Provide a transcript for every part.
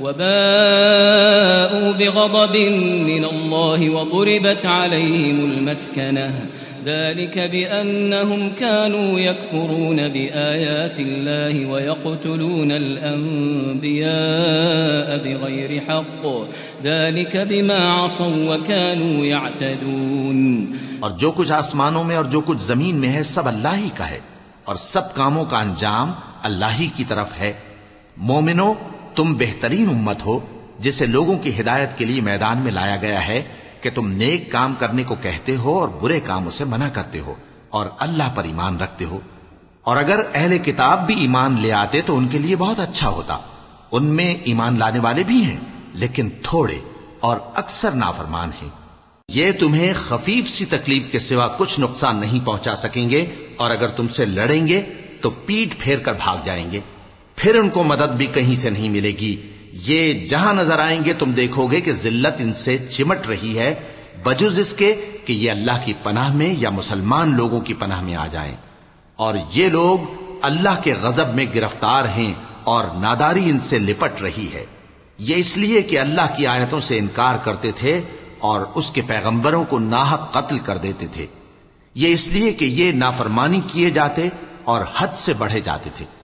وباءوا بغضب من الله وضربت عليهم المسكنة. ذلك بأنهم كانوا يكفرون بآيات الله ويقتلون الأنبياء بغير حق. ذلك بما عصوا وكانوا يعتدون. اور جو کچھ آسمانوں میں اور جو کچھ زمین میں ہے، سب اللہ ہی کا ہے اور سب کاموں کا انجام اللہ ہی کی طرف ہے۔ مومنو تم بہترین امت ہو، جسے لوگوں کی ہدایت کے لیے میدان میں لایا گیا ہے، کہ تم نیک کام کرنے کو کہتے ہو اور برے کاموں سے منع کرتے ہو اور اللہ پر ایمان رکھتے ہو۔ اور اگر اہل کتاب بھی ایمان لے آتے تو ان کے لیے بہت اچھا ہوتا۔ ان میں ایمان لانے والے بھی ہیں، لیکن تھوڑے اور اکثر نافرمان ہیں۔ یہ تمہیں خفیف سی تکلیف کے سوا کچھ نقصان نہیں پہنچا سکیں گے، اور اگر تم سے لڑیں گے تو پیٹ پھیر کر بھاگ جائیں گے۔ پھر ان کو مدد بھی کہیں سے نہیں ملے گی۔ یہ جہاں نظر آئیں گے، تم دیکھو گے کہ ذلت ان سے چمٹ رہی ہے۔ بجز اس کے کہ یہ اللہ کی پناہ میں یا مسلمان لوگوں کی پناہ میں آ جائیں۔ اور یہ لوگ اللہ کے غضب میں گرفتار ہیں اور ناداری ان سے لپٹ رہی ہے۔ یہ اس لیے کہ اللہ کی آیتوں سے انکار کرتے تھے اور اس کے پیغمبروں کو ناحق قتل کر دیتے تھے۔ یہ اس لیے کہ یہ نافرمانی کیے جاتے اور حد سے بڑھے جاتے تھے۔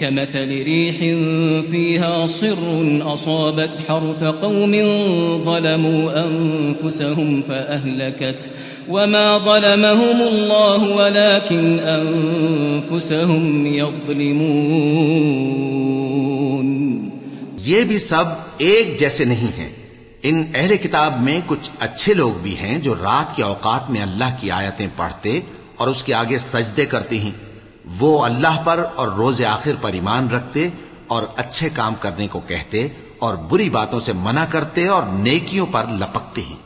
كمثل ريح فيها صر أصابت حرث قوم ظلموا أنفسهم فأهلكت وما ظلمهم الله ولكن أنفسهم يظلمون یہ بھی سب ایک جیسے نہیں ہیں۔ ان اہل کتاب میں کچھ اچھے لوگ بھی ہیں جو رات کے اوقات میں اللہ کی آیتیں پڑھتے اور اس کے آگے سجدے کرتے ہیں۔ وہ اللہ پر اور روز آخر پر ایمان رکھتے اور اچھے کام کرنے کو کہتے اور بری باتوں سے منع کرتے اور نیکیوں پر لپکتے ہیں۔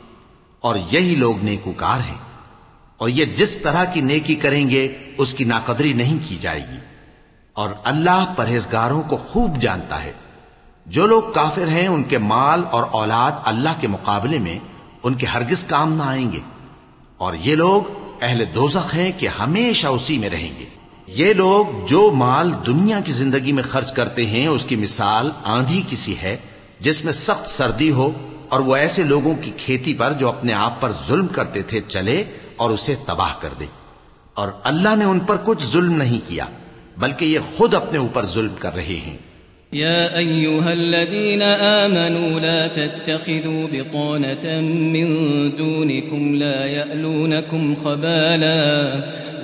اور یہی لوگ نیکوکار ہیں۔ اور یہ جس طرح کی نیکی کریں گے، اس کی ناقدری نہیں کی جائے گی۔ اور اللہ پرہیزگاروں کو خوب جانتا ہے۔ جو لوگ کافر ہیں، ان کے مال اور اولاد اللہ کے مقابلے میں ان کے ہرگز کام نہ آئیں گے۔ اور یہ لوگ اہل دوزخ ہیں کہ ہمیشہ اسی میں رہیں گے۔ یہ لوگ جو مال دنیا کی زندگی میں خرچ کرتے ہیں، اس کی مثال آندھی کسی ہے، جس میں سخت سردی ہو اور وہ ایسے لوگوں کی کھیتی پر جو اپنے آپ پر ظلم کرتے تھے چلے اور اسے تباہ کر دے۔ اور اللہ نے ان پر کچھ ظلم نہیں کیا، بلکہ یہ خود اپنے اوپر ظلم کر رہے ہیں۔ يا أيها الذين آمنوا لا تتخذوا بطانة من دونكم لا يألونكم خبالا۔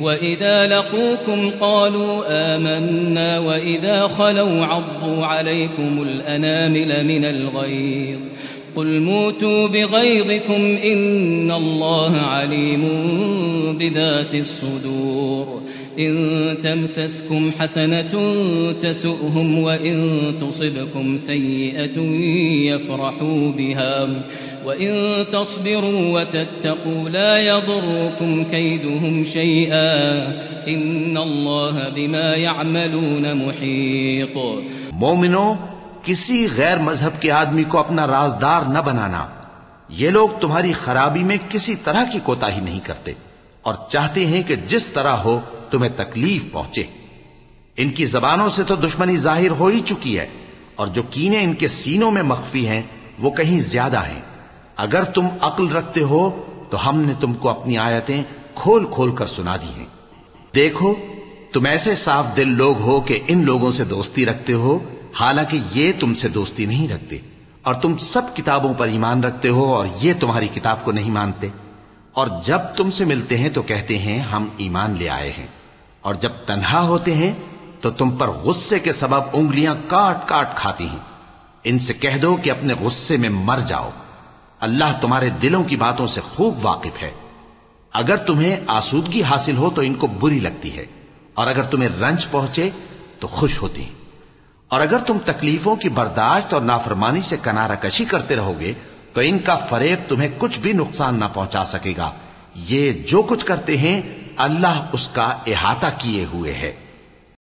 وإذا لقوكم قالوا آمنا وإذا خلوا عضوا عليكم الأنامل من الغيظ قل موتوا بغيظكم إن الله عليم بذات الصدور إن تمسسكم حسنة تسؤهم وإن تصبكم سيئة يفرحوا بها وإن تصبروا وتتقوا لا يضركم كيدهم شيئا إن الله بما يعملون محيط مومنو، کسی غیر مذہب کے آدمی کو اپنا رازدار نہ بنانا۔ یہ لوگ تمہاری خرابی میں کسی طرح کی کوتا ہی نہیں کرتے اور چاہتے ہیں کہ جس طرح ہو تمہیں تکلیف پہنچے۔ ان کی زبانوں سے تو دشمنی ظاہر ہو ہی چکی ہے، اور جو کینے ان کے سینوں میں مخفی ہیں، وہ کہیں زیادہ ہیں۔ اگر تم عقل رکھتے ہو، تو ہم نے تم کو اپنی آیتیں کھول کھول کر سنا دی ہیں۔ دیکھو، تم ایسے صاف دل لوگ ہو کہ ان لوگوں سے دوستی رکھتے ہو، حالانکہ یہ تم سے دوستی نہیں رکھتے۔ اور تم سب کتابوں پر ایمان رکھتے ہو اور یہ تمہاری کتاب کو نہیں مانتے۔ اور جب تم سے ملتے ہیں تو کہتے ہیں، ہم ایمان لے آئے ہیں۔ اور جب تنہا ہوتے ہیں تو تم پر غصے کے سبب انگلیاں کاٹ کاٹ کھاتی ہیں۔ ان سے کہہ دو کہ اپنے غصے میں مر جاؤ۔ اللہ تمہارے دلوں کی باتوں سے خوب واقف ہے۔ اگر تمہیں آسودگی حاصل ہو تو ان کو بری لگتی ہے۔ اور اگر تمہیں رنج پہنچے تو خوش ہوتی ہیں۔ اور اگر تم تکلیفوں کی برداشت اور نافرمانی سے کنارہ کشی کرتے رہو گے تو ان کا فریب تمہیں کچھ بھی نقصان نہ پہنچا سکے گا۔ یہ جو کچھ کرتے ہیں اللہ اس کا احاطہ کیے ہوئے ہے۔